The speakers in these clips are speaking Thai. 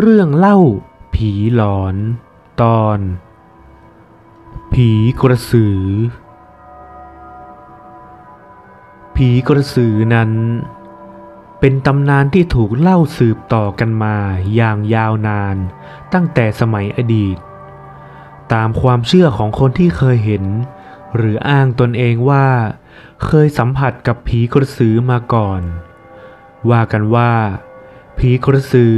เรื่องเล่า ผีหลอน ตอน ผีกระสือ ผีกระสือนั้น เป็นตำนานที่ถูกเล่าสืบต่อกันมาอย่างยาวนาน ตั้งแต่สมัยอดีต ตามความเชื่อของคนที่เคยเห็น หรืออ้างตนเองว่า เคยสัมผัสกับผีกระสือมาก่อน ว่ากันว่า ผีกระสือ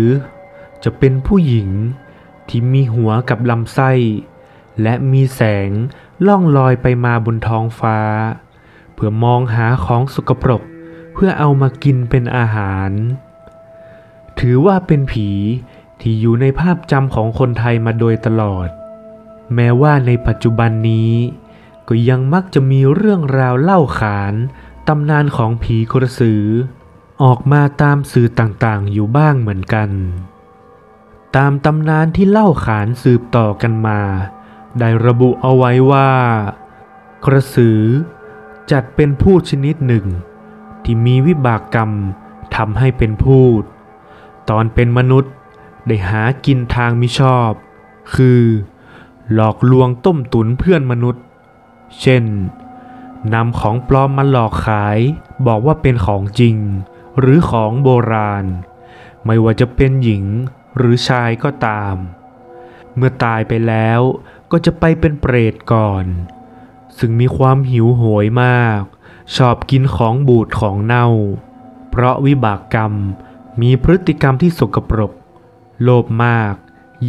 จะเป็นผู้หญิงที่มีหัวกับลำไส้ และมีแสงล่องลอยไปมาบนท้องฟ้า เพื่อมองหาของสกปรกเพื่อเอามากินเป็นอาหาร ถือว่าเป็นผีที่อยู่ในภาพจำของคนไทยมาโดยตลอด แม้ว่าในปัจจุบันนี้ ก็ยังมักจะมีเรื่องราวเล่าขานตำนานของผีกระสือ ออกมาตามสื่อต่างๆอยู่บ้างเหมือนกัน ตามตำนานที่เล่าขานสืบต่อกันมา ได้ระบุเอาไว้ว่า กระสือจัดเป็นพูดชนิดหนึ่ง ที่มีวิบากกรรมทำให้เป็นพูด ตอนเป็นมนุษย์ได้หากินทางมิชอบ คือ หลอกลวงต้มตุนเพื่อนมนุษย์ เช่นนำของปลอมมาหลอกขาย บอกว่าเป็นของจริง หรือของโบราณ ไม่ว่าจะเป็นหญิง หรือชายก็ตาม เมื่อตายไปแล้วก็จะไปเป็นเปรตก่อน ซึ่งมีความหิวโหยมาก ชอบกินของบูดของเน่า เพราะวิบากกรรมมีพฤติกรรมที่สกปรก โลภมาก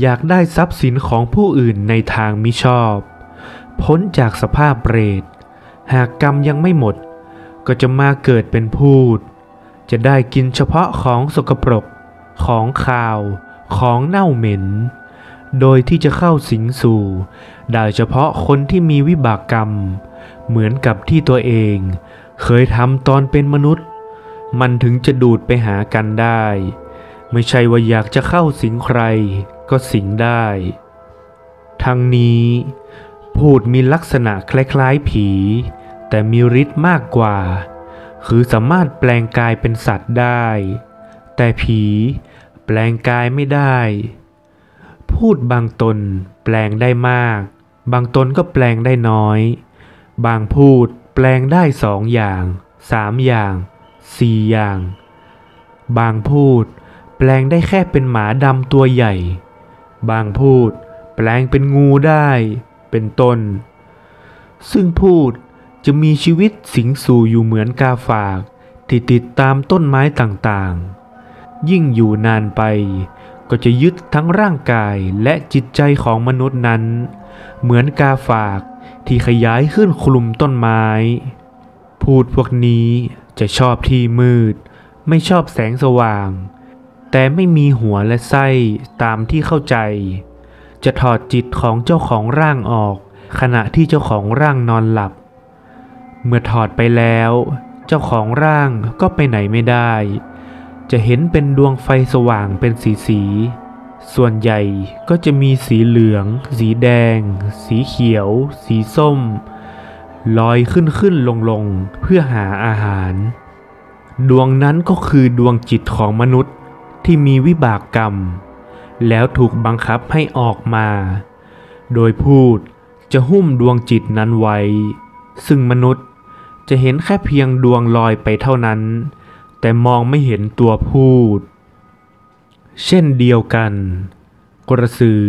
อยากได้ทรัพย์สินของผู้อื่นในทางมิชอบ พ้นจากสภาพเปรต หากกรรมยังไม่หมด ก็จะมาเกิดเป็นพูด จะได้กินเฉพาะของสกปรก ของขาว ของเน่าเหม็น โดยที่จะเข้าสิงสู่ ได้เฉพาะคนที่มีวิบากกรรม เหมือนกับที่ตัวเอง เคยทำตอนเป็นมนุษย์ มันถึงจะดูดไปหากันได้ ไม่ใช่ว่าอยากจะเข้าสิงใครก็สิงได้ ทั้งนี้ พูดมีลักษณะคล้ายๆผี แต่มีฤทธิ์มากกว่า คือสามารถแปลงกายเป็นสัตว์ได้ แต่ผี แปลงกายไม่ได้ พูดบางตนแปลงได้มาก บางตนก็แปลงได้น้อย บางพูดแปลงได้สองอย่างสามอย่างสี่อย่าง บางพูดแปลงได้แค่เป็นหมาดำตัวใหญ่ บางพูดแปลงเป็นงูได้เป็นต้น ซึ่งพูดจะมีชีวิตสิงสู่อยู่เหมือนกาฝากที่ติดตามต้นไม้ต่างๆ ยิ่งอยู่นานไป ก็จะยึดทั้งร่างกายและจิตใจของมนุษย์นั้น เหมือนกาฝากที่ขยายขึ้นคลุมต้นไม้ พูดพวกนี้จะชอบที่มืด ไม่ชอบแสงสว่าง แต่ไม่มีหัวและไส้ตามที่เข้าใจ จะถอดจิตของเจ้าของร่างออก ขณะที่เจ้าของร่างนอนหลับ เมื่อถอดไปแล้ว เจ้าของร่างก็ไปไหนไม่ได้ จะเห็นเป็นดวงไฟสว่างเป็นสีสี ส่วนใหญ่ก็จะมีสีเหลือง สีแดง สีเขียว สีส้ม ลอยขึ้นขึ้นลงลงเพื่อหาอาหาร ดวงนั้นก็คือดวงจิตของมนุษย์ที่มีวิบากกรรม แล้วถูกบังคับให้ออกมา โดยพูดจะหุ้มดวงจิตนั้นไว้ ซึ่งมนุษย์จะเห็นแค่เพียงดวงลอยไปเท่านั้น แต่มองไม่เห็นตัวพูด เช่นเดียวกัน กระสือ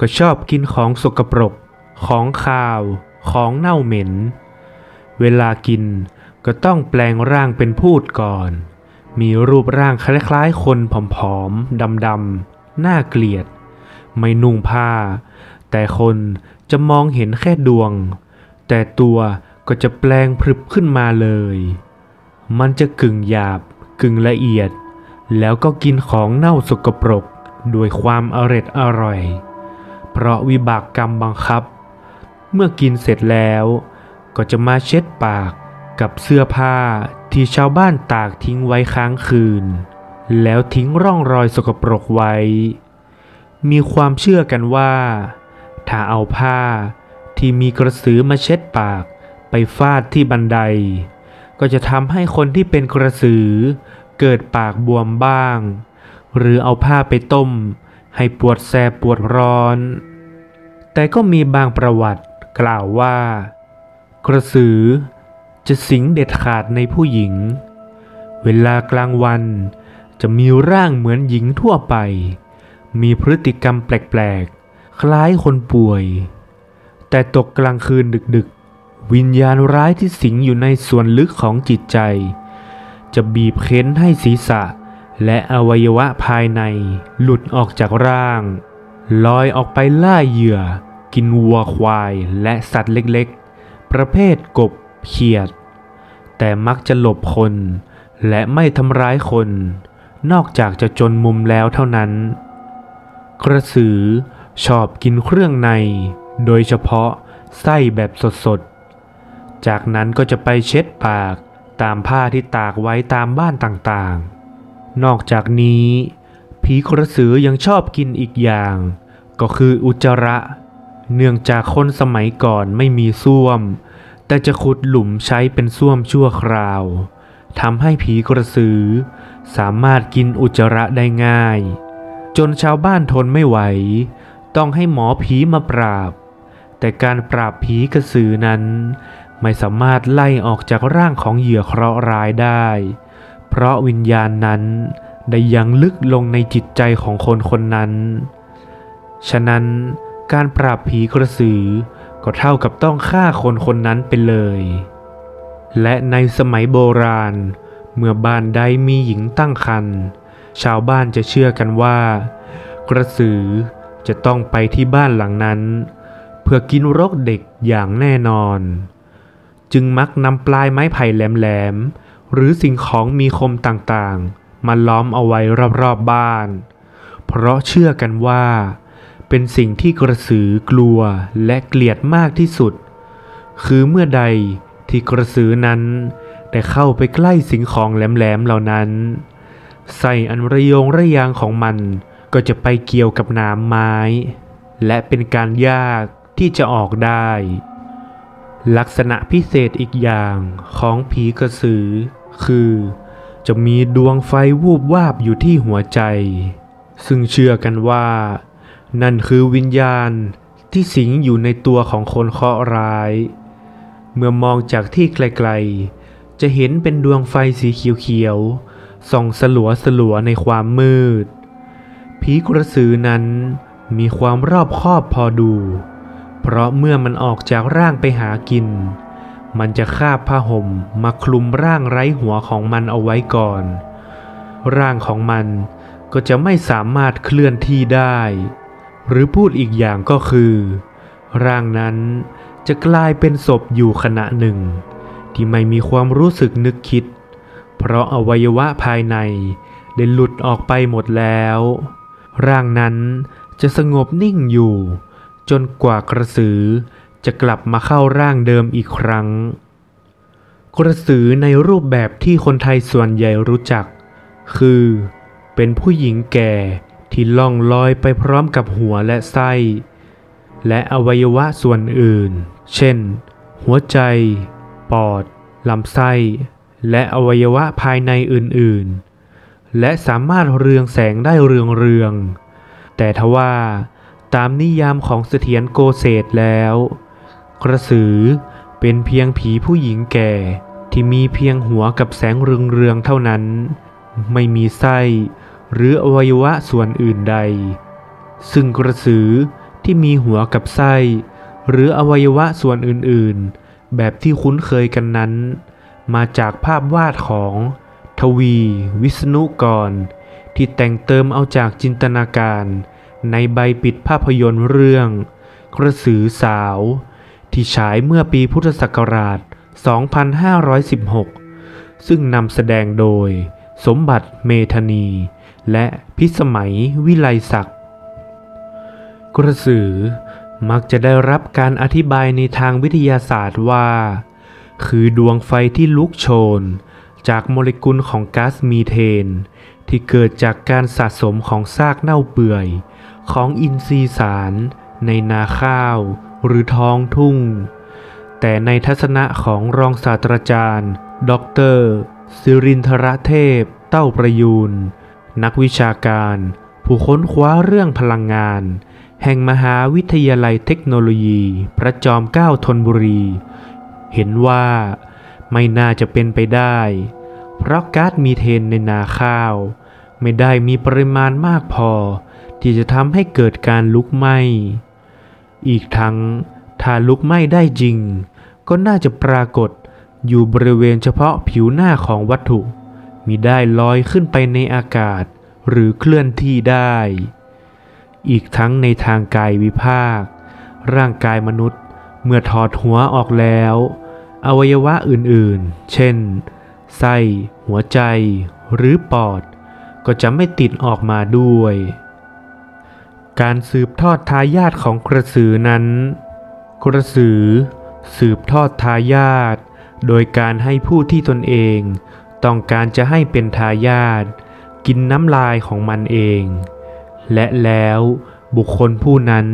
ก็ชอบกินของสกปรก ของคาว ของเน่าเหม็น เวลากินก็ต้องแปลงร่างเป็นพูดก่อน มีรูปร่างคล้ายๆ คนผอมๆดำๆน่าเกลียด ไม่นุ่งผ้า แต่คนจะมองเห็นแค่ดวง แต่ตัวก็จะแปลงพรึบขึ้นมาเลย มันจะกึ่งหยาบ กึ่งละเอียด แล้วก็กินของเน่าสกปรกด้วยความอร็ดอร่อย เพราะวิบากกรรมบังคับ เมื่อกินเสร็จแล้ว ก็จะมาเช็ดปากกับเสื้อผ้าที่ชาวบ้านตากทิ้งไว้ค้างคืน แล้วทิ้งร่องรอยสกปรกไว้ มีความเชื่อกันว่า ถ้าเอาผ้าที่มีกระสือมาเช็ดปากไปฟาดที่บันได ก็จะทำให้คนที่เป็นกระสือ เกิดปากบวมบ้าง หรือเอาผ้าไปต้ม ให้ปวดแสบปวดร้อน แต่ก็มีบางประวัติกล่าวว่า กระสือจะสิงเด็ดขาดในผู้หญิง เวลากลางวันจะมีร่างเหมือนหญิงทั่วไป มีพฤติกรรมแปลกๆ คล้ายคนป่วย แต่ตกกลางคืนดึกๆ วิญญาณร้ายที่สิงอยู่ในส่วนลึกของจิตใจ จะบีบเค้นให้ศีรษะ และอวัยวะภายในหลุดออกจากร่าง ลอยออกไปล่าเหยื่อ กินวัวควายและสัตว์เล็กๆ ประเภทกบเขียด แต่มักจะหลบคน และไม่ทำร้ายคน นอกจากจะจนมุมแล้วเท่านั้น กระสือชอบกินเครื่องใน โดยเฉพาะไส้แบบสดๆ จากนั้นก็จะไปเช็ดปากตามผ้าที่ตากไว้ตามบ้านต่างๆ นอกจากนี้ ผีกระสือยังชอบกินอีกอย่าง ก็คืออุจจาระ เนื่องจากคนสมัยก่อนไม่มีส้วม แต่จะขุดหลุมใช้เป็นส้วมชั่วคราวทำให้ผีกระสือ สามารถกินอุจจาระได้ง่าย จนชาวบ้านทนไม่ไหว ต้องให้หมอผีมาปราบ แต่การปราบผีกระสือนั้น ไม่สามารถไล่ออกจากร่างของเหยื่อเคราะห์ร้ายได้ เพราะวิญญาณนั้นได้ยังลึกลงในจิตใจของคนคนนั้น ฉะนั้นการปราบผีกระสือก็เท่ากับต้องฆ่าคนคนนั้นไปเลย และในสมัยโบราณ เมื่อบ้านใดมีหญิงตั้งครรภ์ชาวบ้านจะเชื่อกันว่า กระสือจะต้องไปที่บ้านหลังนั้น เพื่อกินรกเด็กอย่างแน่นอน จึงมักนำปลายไม้ไผ่แหลมๆ หรือสิ่งของมีคมต่างๆ มาล้อมเอาไว้รอบๆบ้าน เพราะเชื่อกันว่า เป็นสิ่งที่กระสือกลัวและเกลียดมากที่สุด คือเมื่อใดที่กระสือนั้นได้เข้าไปใกล้สิ่งของแหลมๆเหล่านั้นใส่อันระยงระยางของมันก็จะไปเกี่ยวกับหน้ำไม้ และเป็นการยากที่จะออกได้ ลักษณะพิเศษอีกอย่างของผีกระสือ คือ จะมีดวงไฟวูบวาบอยู่ที่หัวใจ ซึ่งเชื่อกันว่า นั่นคือวิญญาณที่สิงอยู่ในตัวของคนเคราะห์ร้าย เมื่อมองจากที่ไกลๆ จะเห็นเป็นดวงไฟสีเขียวๆส่องสลัวสลัวในความมืดผีกระสือนั้นมีความรอบคอบพอดู เพราะเมื่อมันออกจากร่างไปหากิน มันจะคาบผ้าห่มมาคลุมร่างไร้หัวของมันเอาไว้ก่อน ร่างของมันก็จะไม่สามารถเคลื่อนที่ได้ หรือพูดอีกอย่างก็คือ ร่างนั้นจะกลายเป็นศพอยู่ขณะหนึ่ง ที่ไม่มีความรู้สึกนึกคิด เพราะอวัยวะภายในได้หลุดออกไปหมดแล้ว ร่างนั้นจะสงบนิ่งอยู่ จนกว่ากระสือจะกลับมาเข้าร่างเดิมอีกครั้ง กระสือในรูปแบบที่คนไทยส่วนใหญ่รู้จัก คือ เป็นผู้หญิงแก่ที่ล่องลอยไปพร้อมกับหัวและไส้ และอวัยวะส่วนอื่น เช่น หัวใจ ปอด ลำไส้ และอวัยวะภายในอื่นๆ และสามารถเรืองแสงได้เรืองๆแต่ทว่า ตามนิยามของเสถียรโกเศษแล้ว กระสือเป็นเพียงผีผู้หญิงแก่ที่มีเพียงหัวกับแสงเรืองๆเท่านั้น ไม่มีไส้ หรืออวัยวะส่วนอื่นใด ซึ่งกระสือที่มีหัวกับไส้ หรืออวัยวะส่วนอื่นๆ แบบที่คุ้นเคยกันนั้น มาจากภาพวาดของทวี วิษณุกร ที่แต่งเติมเอาจากจินตนาการ ในใบปิดภาพยนตร์เรื่อง กระสือสาว ที่ฉายเมื่อปีพุทธศักราช 2516 ซึ่งนำแสดงโดย สมบัติเมธานี และพิสมัยวิไลศักดิ์กระสือมักจะได้รับการอธิบายในทางวิทยาศาสตร์ว่า คือดวงไฟที่ลุกโชน จากโมเลกุลของก๊าซมีเทน ที่เกิดจากการสะสมของซากเน่าเปื่อย ของอินทรีย์สารในนาข้าวหรือท้องทุ่ง แต่ในทัศนะของรองศาสตราจารย์ดอกเตอร์สิรินทรเทพ เต้าประยูน นักวิชาการผู้ค้นคว้าเรื่องพลังงาน แห่งมหาวิทยาลัยเทคโนโลยี พระจอมเกล้าธนบุรี เห็นว่าไม่น่าจะเป็นไปได้ เพราะก๊าซมีเทนในนาข้าว ไม่ได้มีปริมาณมากพอ ที่จะทำให้เกิดการลุกไหม้ อีกทั้งถ้าลุกไหม้ได้จริง ก็น่าจะปรากฏอยู่บริเวณเฉพาะผิวหน้าของวัตถุ มิได้ลอยขึ้นไปในอากาศหรือเคลื่อนที่ได้ อีกทั้งในทางกายวิภาค ร่างกายมนุษย์เมื่อถอดหัวออกแล้ว อวัยวะอื่นๆ เช่น ไส้ หัวใจ หรือปอด ก็จะไม่ติดออกมาด้วย การสืบทอดทายาทของกระสือนั้น กระสือ สืบทอดทายาทโดยการให้ผู้ที่ตนเอง ต้องการจะให้เป็นทายาทกินน้ำลายของมันเอง และแล้วบุคคลผู้นั้น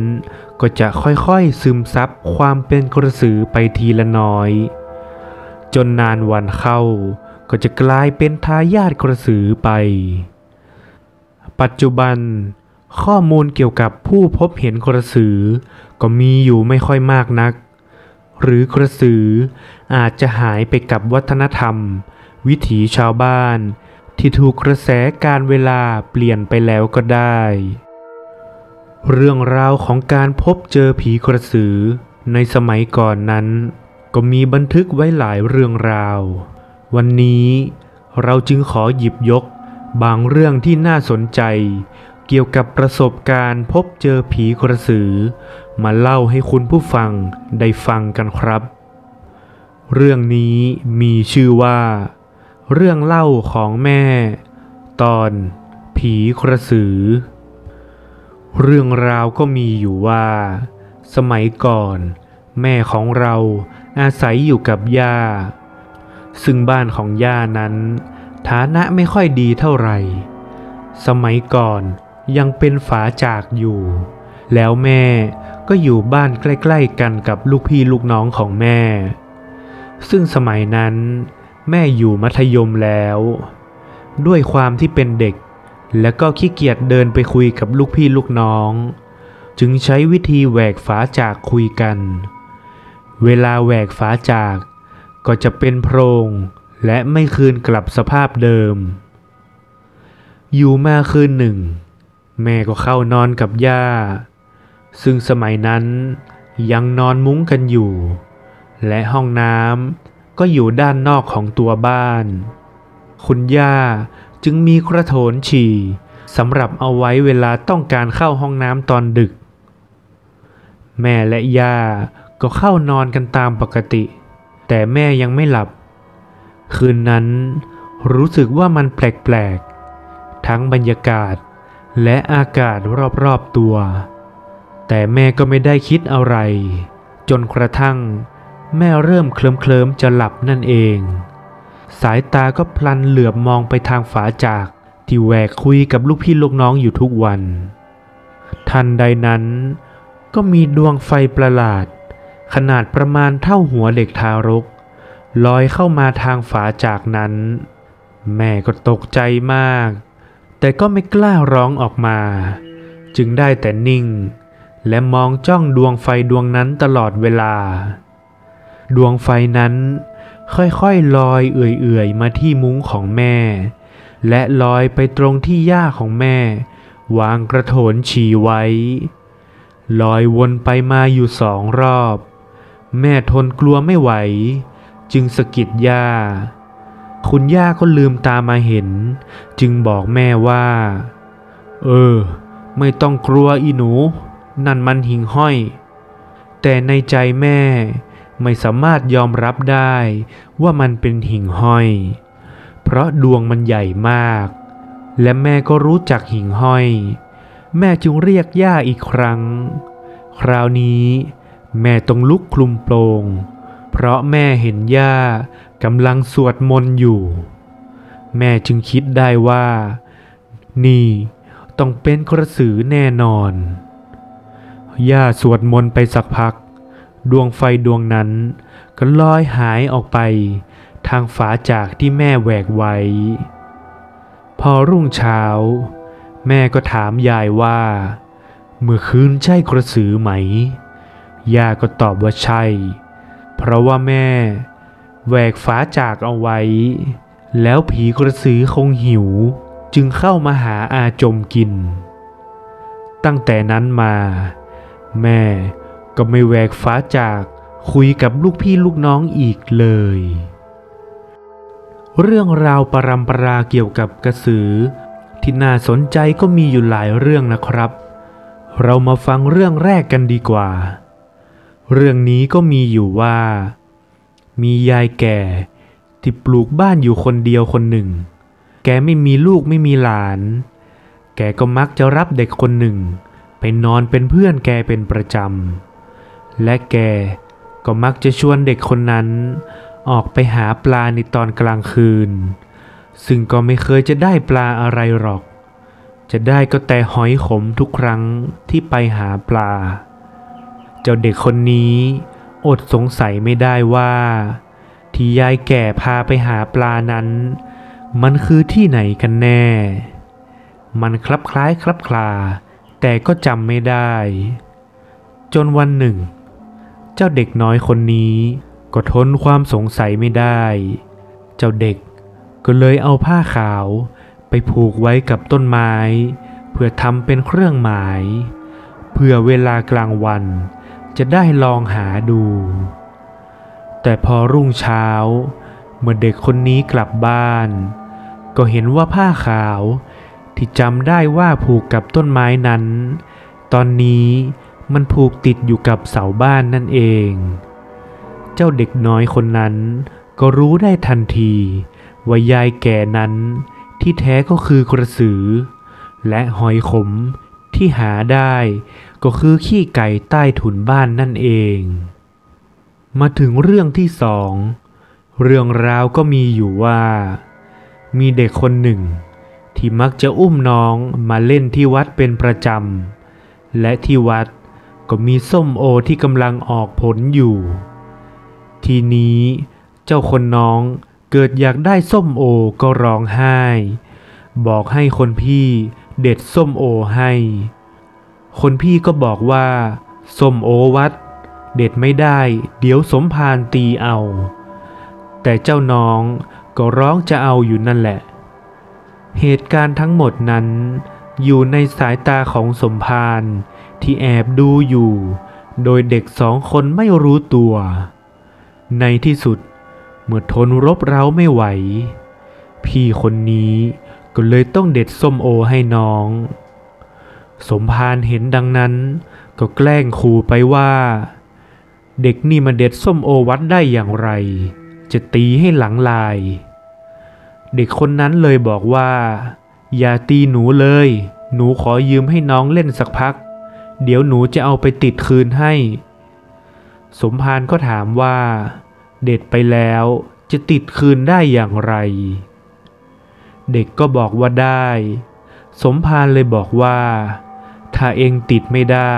ก็จะค่อยๆซึมซับความเป็นกระสือไปทีละน้อย จนนานวันเข้าก็จะกลายเป็นทายาทกระสือไป ปัจจุบัน ข้อมูลเกี่ยวกับผู้พบเห็นกระสือ ก็มีอยู่ไม่ค่อยมากนัก หรือกระสืออาจจะหายไปกับวัฒนธรรม วิถีชาวบ้าน ที่ถูกกระแสการเวลาเปลี่ยนไปแล้วก็ได้ เรื่องราวของการพบเจอผีกระสือในสมัยก่อนนั้น ก็มีบันทึกไว้หลายเรื่องราว วันนี้เราจึงขอหยิบยกบางเรื่องที่น่าสนใจ เกี่ยวกับประสบการณ์พบเจอผีกระสือ มาเล่าให้คุณผู้ฟังได้ฟังกันครับ เรื่องนี้มีชื่อว่า เรื่องเล่าของแม่ ตอนผีกระสือ เรื่องราวก็มีอยู่ว่า สมัยก่อน แม่ของเราอาศัยอยู่กับย่า ซึ่งบ้านของย่านั้น ฐานะไม่ค่อยดีเท่าไหร่ สมัยก่อน ยังเป็นฝาจากอยู่ แล้วแม่ก็อยู่บ้านใกล้ๆกันกับลูกพี่ลูกน้องของแม่ ซึ่งสมัยนั้น แม่อยู่มัธยมแล้ว ด้วยความที่เป็นเด็ก และก็ขี้เกียจเดินไปคุยกับลูกพี่ลูกน้อง จึงใช้วิธีแหวกฝาจากคุยกัน เวลาแหวกฝาจาก ก็จะเป็นโพรงและไม่คืนกลับสภาพเดิม อยู่มาคืนหนึ่ง แม่ก็เข้านอนกับย่า ซึ่งสมัยนั้นยังนอนมุ้งกันอยู่ และห้องน้ำก็อยู่ด้านนอกของตัวบ้าน คุณย่าจึงมีกระโถนฉี่สำหรับเอาไว้เวลาต้องการเข้าห้องน้ำตอนดึก แม่และย่าก็เข้านอนกันตามปกติ แต่แม่ยังไม่หลับ คืนนั้นรู้สึกว่ามันแปลกๆ ทั้งบรรยากาศ และอากาศรอบๆตัว แต่แม่ก็ไม่ได้คิดอะไร จนกระทั่ง แม่เริ่มเคลิ้มเคลิมจะหลับนั่นเอง สายตาก็พลันเหลือบมองไปทางฝาจากที่แหวกคุยกับลูกพี่ลูกน้องอยู่ทุกวัน ทันใดนั้น ก็มีดวงไฟประหลาด ขนาดประมาณเท่าหัวเด็กทารก ลอยเข้ามาทางฝาจากนั้น แม่ก็ตกใจมาก แต่ก็ไม่กล้าร้องออกมา จึงได้แต่นิ่ง และมองจ้องดวงไฟดวงนั้นตลอดเวลา ดวงไฟนั้นค่อยๆลอยเอื่อยๆมาที่มุ้งของแม่ และลอยไปตรงที่ย่าของแม่ วางกระโถนฉี่ไว้ ลอยวนไปมาอยู่สองรอบ แม่ทนกลัวไม่ไหว จึงสะกิดย่า คุณย่าก็ลืมตามาเห็น จึงบอกแม่ว่า เออ ไม่ต้องกลัวอีหนู นั่นมันหิ่งห้อย แต่ในใจแม่ไม่สามารถยอมรับได้ว่ามันเป็นหิ่งห้อย เพราะดวงมันใหญ่มาก และแม่ก็รู้จักหิ่งห้อย แม่จึงเรียกย่าอีกครั้ง คราวนี้ แม่ต้องลุกคลุมโปรง เพราะแม่เห็นย่า กำลังสวดมนต์อยู่ แม่จึงคิดได้ว่า นี่ต้องเป็นกระสือแน่นอน ย่าสวดมนต์ไปสักพัก ดวงไฟดวงนั้นก็ลอยหายออกไป ทางฝาจากที่แม่แหวกไว้ พอรุ่งเช้า แม่ก็ถามยายว่า เมื่อคืนใช่กระสือไหม ย่าก็ตอบว่าใช่ เพราะว่าแม่ แหวกฝาจากเอาไว้ แล้วผีกระสือคงหิว จึงเข้ามาหาอาจมกิน ตั้งแต่นั้นมา แม่ก็ไม่แหวกฝาจากคุยกับลูกพี่ลูกน้องอีกเลย เรื่องราวปรำปราเกี่ยวกับกระสือ ที่น่าสนใจก็มีอยู่หลายเรื่องนะครับ เรามาฟังเรื่องแรกกันดีกว่า เรื่องนี้ก็มีอยู่ว่า มียายแก่ ที่ปลูกบ้านอยู่คนเดียวคนหนึ่ง แกไม่มีลูกไม่มีหลาน แกก็มักจะรับเด็กคนหนึ่ง ไปนอนเป็นเพื่อนแกเป็นประจำ และแกก็มักจะชวนเด็กคนนั้น ออกไปหาปลาในตอนกลางคืน ซึ่งก็ไม่เคยจะได้ปลาอะไรหรอก จะได้ก็แต่หอยขมทุกครั้งที่ไปหาปลา เจ้าเด็กคนนี้ อดสงสัยไม่ได้ว่า ที่ยายแก่พาไปหาปลานั้น มันคือที่ไหนกันแน่ มันคลับคล้ายคลับคลา แต่ก็จำไม่ได้ จนวันหนึ่ง เจ้าเด็กน้อยคนนี้ก็ทนความสงสัยไม่ได้ เจ้าเด็กก็เลยเอาผ้าขาวไปผูกไว้กับต้นไม้ เพื่อทำเป็นเครื่องหมาย เพื่อเวลากลางวัน จะได้ลองหาดู แต่พอรุ่งเช้า เมื่อเด็กคนนี้กลับบ้าน ก็เห็นว่าผ้าขาวที่จำได้ว่าผูกกับต้นไม้นั้น ตอนนี้มันผูกติดอยู่กับเสาบ้านนั่นเอง เจ้าเด็กน้อยคนนั้นก็รู้ได้ทันที ว่ายายแก่นั้นที่แท้ก็คือกระสือ และหอยขมที่หาได้ ก็คือขี้ไก่ใต้ถุนบ้านนั่นเอง มาถึงเรื่องที่สอง เรื่องราวก็มีอยู่ว่า มีเด็กคนหนึ่ง ที่มักจะอุ้มน้องมาเล่นที่วัดเป็นประจำ และที่วัดก็มีส้มโอที่กำลังออกผลอยู่ ทีนี้เจ้าคนน้องเกิดอยากได้ส้มโอก็ร้องไห้ บอกให้คนพี่เด็ดส้มโอให้ คนพี่ก็บอกว่าส้มโอวัด เด็ดไม่ได้ เดี๋ยวสมพานตีเอา แต่เจ้าน้องก็ร้องจะเอาอยู่นั่นแหละ เหตุการณ์ทั้งหมดนั้น อยู่ในสายตาของสมพานที่แอบดูอยู่ โดยเด็กสองคนไม่รู้ตัว ในที่สุดเมื่อทนรบเร้าไม่ไหว พี่คนนี้ก็เลยต้องเด็ดส้มโอให้น้อง สมภารเห็นดังนั้น ก็แกล้งขู่ไปว่า เด็กนี่มาเด็ดส้มโอวัดได้อย่างไร จะตีให้หลังลาย เด็กคนนั้นเลยบอกว่า อย่าตีหนูเลย หนูขอยืมให้น้องเล่นสักพัก เดี๋ยวหนูจะเอาไปติดคืนให้ สมภารก็ถามว่า เด็ดไปแล้วจะติดคืนได้อย่างไร เด็กก็บอกว่าได้ สมภารเลยบอกว่า ถ้าเองติดไม่ได้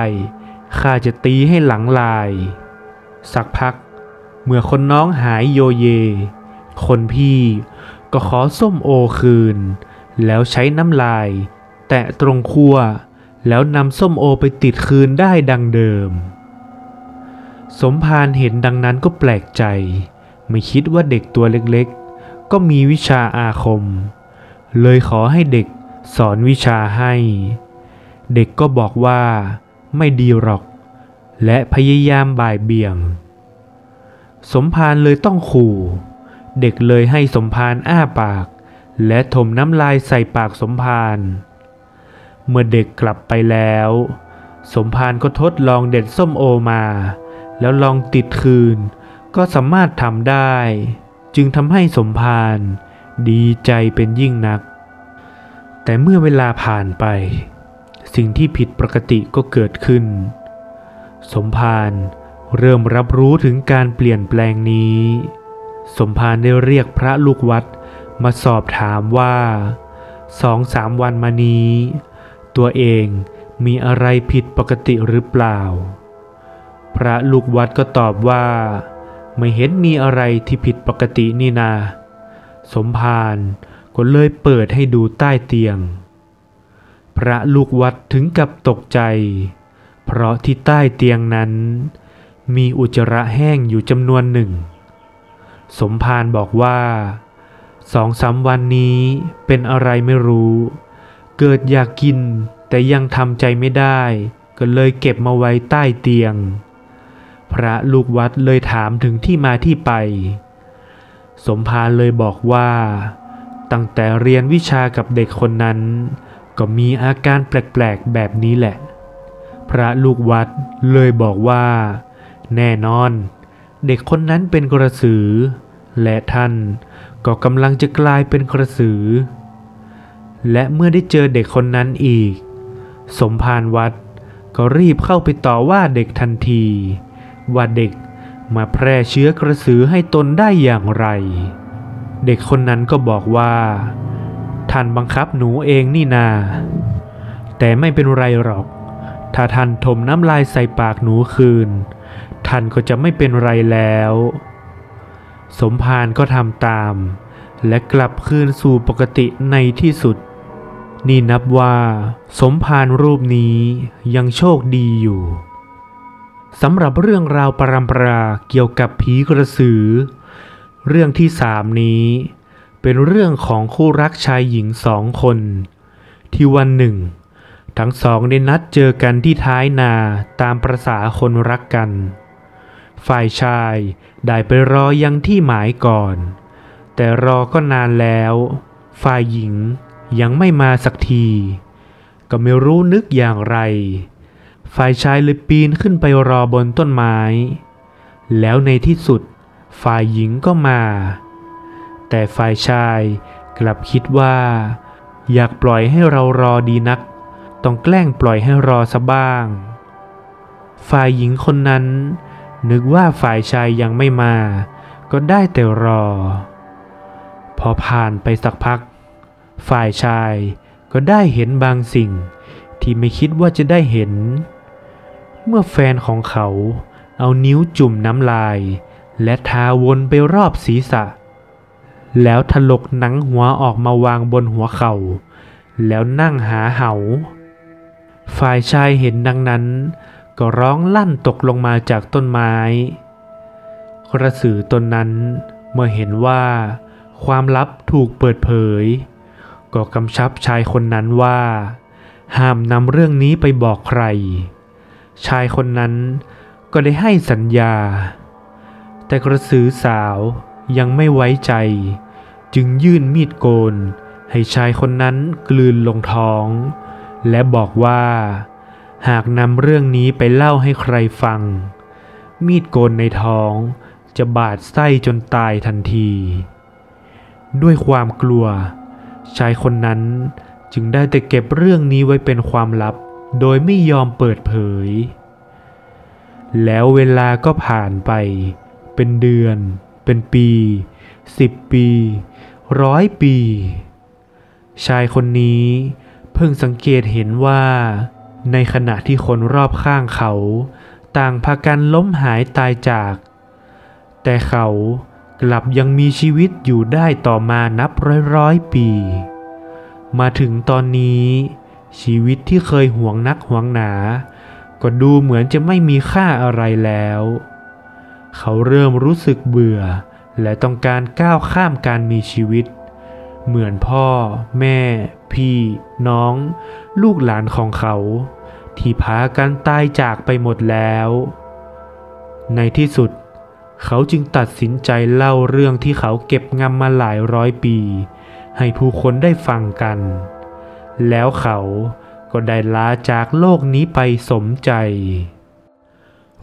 ข้าจะตีให้หลังลาย สักพัก เมื่อคนน้องหายโยเย คนพี่ก็ขอส้มโอคืน แล้วใช้น้ำลาย แตะตรงขั้วแล้วนำส้มโอไปติดคืนได้ดังเดิม สมภารเห็นดังนั้นก็แปลกใจ ไม่คิดว่าเด็กตัวเล็กๆ ก็มีวิชาอาคม เลยขอให้เด็กสอนวิชาให้ เด็กก็บอกว่าไม่ดีหรอก และพยายามบ่ายเบี่ยง สมภารเลยต้องขู่ เด็กเลยให้สมภารอ้าปาก และถมน้ำลายใส่ปากสมภารเมื่อเด็กกลับไปแล้ว สมภารก็ทดลองเด็ดส้มโอมา แล้วลองติดคืน ก็สามารถทำได้ จึงทำให้สมภารดีใจเป็นยิ่งนัก แต่เมื่อเวลาผ่านไป สิ่งที่ผิดปกติก็เกิดขึ้น สมภารเริ่มรับรู้ถึงการเปลี่ยนแปลงนี้ สมภารได้เรียกพระลูกวัดมาสอบถามว่าสองสามวันมานี้ ตัวเองมีอะไรผิดปกติหรือเปล่า พระลูกวัดก็ตอบว่า ไม่เห็นมีอะไรที่ผิดปกตินี่นา สมภารก็เลยเปิดให้ดูใต้เตียง พระลูกวัดถึงกับตกใจ เพราะที่ใต้เตียงนั้น มีอุจจาระแห้งอยู่จำนวนหนึ่ง สมภารบอกว่าสองสามวันนี้เป็นอะไรไม่รู้ เกิดอยากกินแต่ยังทำใจไม่ได้ ก็เลยเก็บมาไว้ใต้เตียง พระลูกวัดเลยถามถึงที่มาที่ไป สมภารเลยบอกว่า ตั้งแต่เรียนวิชากับเด็กคนนั้น ก็มีอาการแปลกๆแบบนี้แหละ พระลูกวัดเลยบอกว่า แน่นอน เด็กคนนั้นเป็นกระสือ และท่านก็กำลังจะกลายเป็นกระสือ และเมื่อได้เจอเด็กคนนั้นอีก สมภารวัดก็รีบเข้าไปต่อว่าเด็กทันที ว่าเด็กมาแพร่เชื้อกระสือให้ตนได้อย่างไร เด็กคนนั้นก็บอกว่า ท่านบังคับหนูเองนี่นา แต่ไม่เป็นไรหรอก ถ้าท่านถมน้ำลายใส่ปากหนูคืน ท่านก็จะไม่เป็นไรแล้ว สมภารก็ทำตาม และกลับคืนสู่ปกติในที่สุด นี่นับว่า สมภารรูปนี้ยังโชคดีอยู่สำหรับเรื่องราวปรำปราเกี่ยวกับผีกระสือ เรื่องที่สามนี้ เป็นเรื่องของคู่รักชายหญิงสองคน ที่วันหนึ่ง ทั้งสองได้นัดเจอกันที่ท้ายนาตามประษาคนรักกัน ฝ่ายชายได้ไปรอยังที่หมายก่อน แต่รอก็นานแล้ว ฝ่ายหญิงยังไม่มาสักที ก็ไม่รู้นึกอย่างไร ฝ่ายชายเลยปีนขึ้นไปรอบนต้นไม้ แล้วในที่สุดฝ่ายหญิงก็มา แต่ฝ่ายชายกลับคิดว่า อยากปล่อยให้เรารอดีนัก ต้องแกล้งปล่อยให้รอซะบ้าง ฝ่ายหญิงคนนั้น นึกว่าฝ่ายชายยังไม่มา ก็ได้แต่รอ พอผ่านไปสักพัก ฝ่ายชายก็ได้เห็นบางสิ่งที่ไม่คิดว่าจะได้เห็น เมื่อแฟนของเขาเอานิ้วจุ่มน้ำลาย และทาวนไปรอบศีรษะ แล้วถลกหนังหัวออกมาวางบนหัวเขา่า แล้วนั่งหาเหา ฝ่ายชายเห็นดังนั้น ก็ร้องลั่นตกลงมาจากต้นไม้ กระสือตนนั้นเมื่อเห็นว่าความลับถูกเปิดเผย ก็กำชับชายคนนั้นว่า ห้ามนำเรื่องนี้ไปบอกใคร ชายคนนั้นก็ได้ให้สัญญา แต่กระสือสาว ยังไม่ไว้ใจ จึงยื่นมีดโกน ให้ชายคนนั้นกลืนลงท้อง และบอกว่า หากนำเรื่องนี้ไปเล่าให้ใครฟัง มีดโกนในท้องจะบาดไส้จนตายทันที ด้วยความกลัว ชายคนนั้นจึงได้แต่เก็บเรื่องนี้ไว้เป็นความลับ โดยไม่ยอมเปิดเผย แล้วเวลาก็ผ่านไปเป็นเดือน เป็นปีสิบปีร้อยปี ชายคนนี้เพิ่งสังเกตเห็นว่า ในขณะที่คนรอบข้างเขา ต่างพากันล้มหายตายจาก แต่เขากลับยังมีชีวิตอยู่ได้ต่อมานับร้อยร้อยปี มาถึงตอนนี้ ชีวิตที่เคยหวงนักหวงหนา ก็ดูเหมือนจะไม่มีค่าอะไรแล้ว เขาเริ่มรู้สึกเบื่อ และต้องการก้าวข้ามการมีชีวิต เหมือนพ่อ แม่ พี่ น้อง ลูกหลานของเขา ที่พากันตายจากไปหมดแล้ว ในที่สุด เขาจึงตัดสินใจเล่าเรื่องที่เขาเก็บงำมาหลายร้อยปี ให้ผู้คนได้ฟังกัน แล้วเขาก็ได้ลาจากโลกนี้ไปสมใจ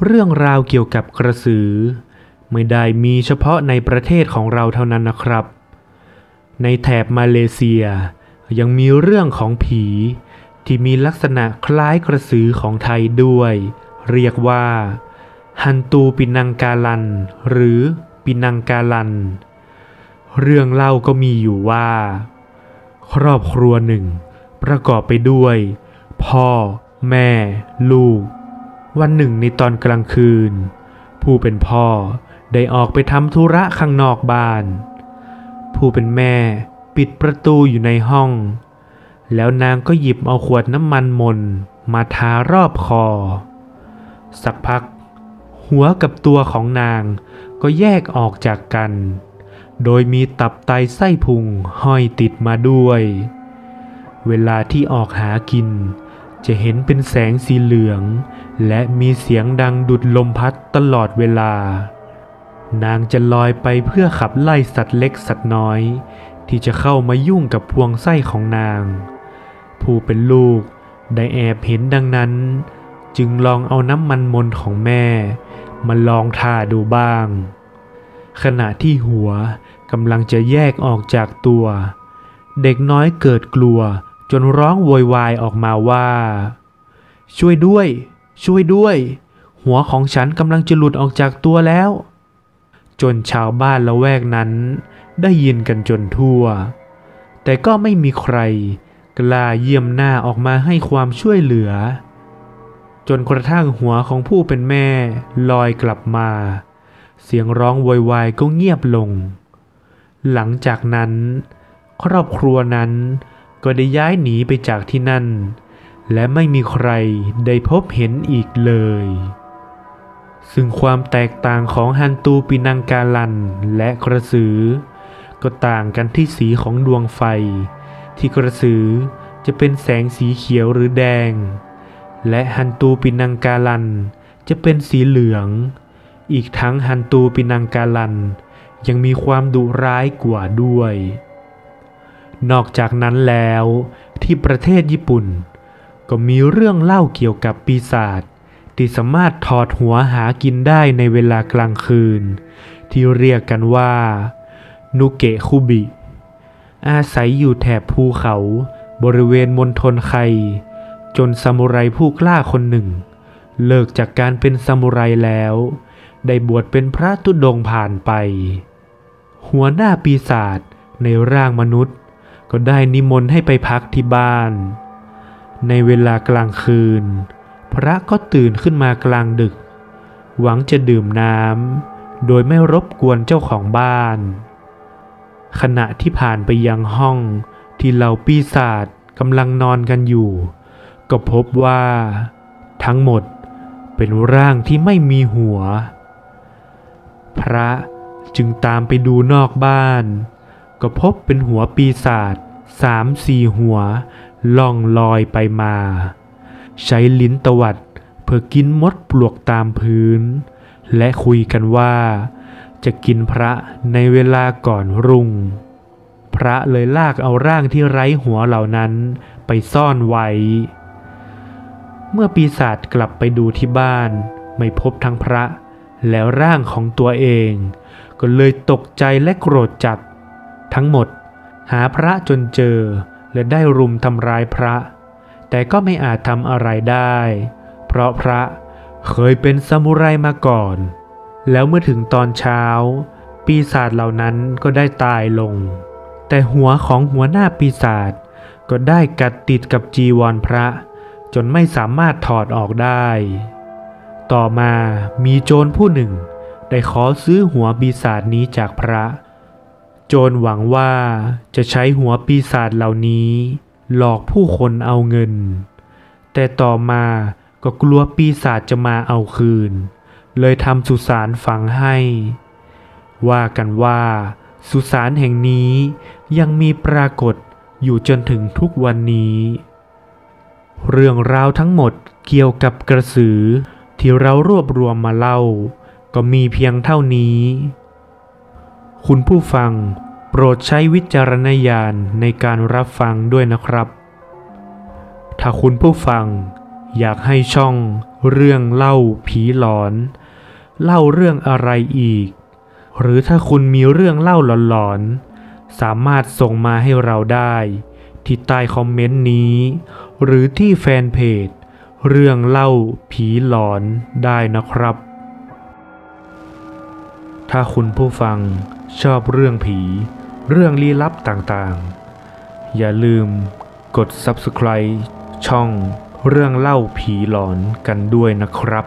เรื่องราวเกี่ยวกับกระสือ ไม่ได้มีเฉพาะในประเทศของเราเท่านั้นนะครับ ในแถบมาเลเซีย ยังมีเรื่องของผี ที่มีลักษณะคล้ายกระสือของไทยด้วย เรียกว่า ฮันตูปินังกาลัน หรือปินังกาลัน เรื่องเล่าก็มีอยู่ว่า ครอบครัวหนึ่ง ประกอบไปด้วย พ่อ แม่ ลูก วันหนึ่งในตอนกลางคืน ผู้เป็นพ่อได้ออกไปทำธุระข้างนอกบ้าน ผู้เป็นแม่ปิดประตูอยู่ในห้อง แล้วนางก็หยิบเอาขวดน้ำมันมนมาทารอบคอ สักพัก หัวกับตัวของนางก็แยกออกจากกัน โดยมีตับไตไส้พุงห้อยติดมาด้วย เวลาที่ออกหากิน จะเห็นเป็นแสงสีเหลือง และมีเสียงดังดุดลมพัดตลอดเวลา นางจะลอยไปเพื่อขับไล่สัตว์เล็กสัตว์น้อย ที่จะเข้ามายุ่งกับพวงไส้ของนาง ผู้เป็นลูกได้แอบเห็นดังนั้น จึงลองเอาน้ำมันมนของแม่ มาลองทาดูบ้าง ขณะที่หัวกำลังจะแยกออกจากตัว เด็กน้อยเกิดกลัว จนร้องโวยวายออกมาว่า ช่วยด้วย ช่วยด้วย หัวของฉันกำลังจะหลุดออกจากตัวแล้ว จนชาวบ้านละแวกนั้น ได้ยินกันจนทั่ว แต่ก็ไม่มีใคร กล้าเยี่ยมหน้าออกมาให้ความช่วยเหลือ จนกระทั่งหัวของผู้เป็นแม่ลอยกลับมา เสียงร้องโวยวายก็เงียบลง หลังจากนั้น ครอบครัวนั้น ก็ได้ย้ายหนีไปจากที่นั่น และไม่มีใครได้พบเห็นอีกเลย ซึ่งความแตกต่างของฮันตูปินังกาลันและกระสือ ก็ต่างกันที่สีของดวงไฟ ที่กระสือจะเป็นแสงสีเขียวหรือแดง และฮันตูปินังกาลันจะเป็นสีเหลือง อีกทั้งฮันตูปินังกาลันยังมีความดุร้ายกว่าด้วย นอกจากนั้นแล้วที่ประเทศญี่ปุ่น ก็มีเรื่องเล่าเกี่ยวกับปีศาจที่สามารถถอดหัวหากินได้ในเวลากลางคืน ที่เรียกกันว่า นุเกะคุบิ อาศัยอยู่แถบภูเขาบริเวณมณฑลไค จนซามูไรผู้กล้าคนหนึ่ง เลิกจากการเป็นซามูไรแล้ว ได้บวชเป็นพระตุดงผ่านไป หัวหน้าปีศาจในร่างมนุษย์ ก็ได้นิมนต์ให้ไปพักที่บ้าน ในเวลากลางคืน พระก็ตื่นขึ้นมากลางดึก หวังจะดื่มน้ำโดยไม่รบกวนเจ้าของบ้าน ขณะที่ผ่านไปยังห้องที่เหล่าปีศาจกำลังนอนกันอยู่ ก็พบว่า ทั้งหมดเป็นร่างที่ไม่มีหัว พระจึงตามไปดูนอกบ้าน ก็พบเป็นหัวปีศาจสามสี่หัว ล่องลอยไปมา ใช้ลิ้นตวัดเพื่อกินมดปลวกตามพื้น และคุยกันว่า จะกินพระในเวลาก่อนรุ่ง พระเลยลากเอาร่างที่ไร้หัวเหล่านั้นไปซ่อนไว้ เมื่อปีศาจกลับไปดูที่บ้าน ไม่พบทั้งพระแล้วร่างของตัวเอง ก็เลยตกใจและโกรธจัด ทั้งหมด หาพระจนเจอและได้รุมทำร้ายพระ แต่ก็ไม่อาจทำอะไรได้ เพราะพระเคยเป็นซามูไรมาก่อน แล้วเมื่อถึงตอนเช้า ปีศาจเหล่านั้นก็ได้ตายลง แต่หัวของหัวหน้าปีศาจก็ได้กัดติดกับจีวรพระ จนไม่สามารถถอดออกได้ ต่อมามีโจรผู้หนึ่ง ได้ขอซื้อหัวปีศาจนี้จากพระ โจรหวังว่าจะใช้หัวปีศาจเหล่านี้ หลอกผู้คนเอาเงิน แต่ต่อมาก็กลัวปีศาจจะมาเอาคืน เลยทำสุสานฝังให้ ว่ากันว่าสุสานแห่งนี้ยังมีปรากฏอยู่จนถึงทุกวันนี้ เรื่องราวทั้งหมดเกี่ยวกับกระสือที่เรารวบรวมมาเล่า ก็มีเพียงเท่านี้ คุณผู้ฟังโปรดใช้วิจารณญาณในการรับฟังด้วยนะครับ ถ้าคุณผู้ฟังอยากให้ช่องเรื่องเล่าผีหลอน เล่าเรื่องอะไรอีก หรือถ้าคุณมีเรื่องเล่าหลอนๆ สามารถส่งมาให้เราได้ ที่ใต้คอมเมนต์นี้ หรือที่แฟนเพจ เรื่องเล่าผีหลอนได้นะครับ ถ้าคุณผู้ฟัง ชอบเรื่องผี เรื่องลี้ลับต่างๆ อย่าลืมกด subscribe ช่องเรื่องเล่าผีหลอนกันด้วยนะครับ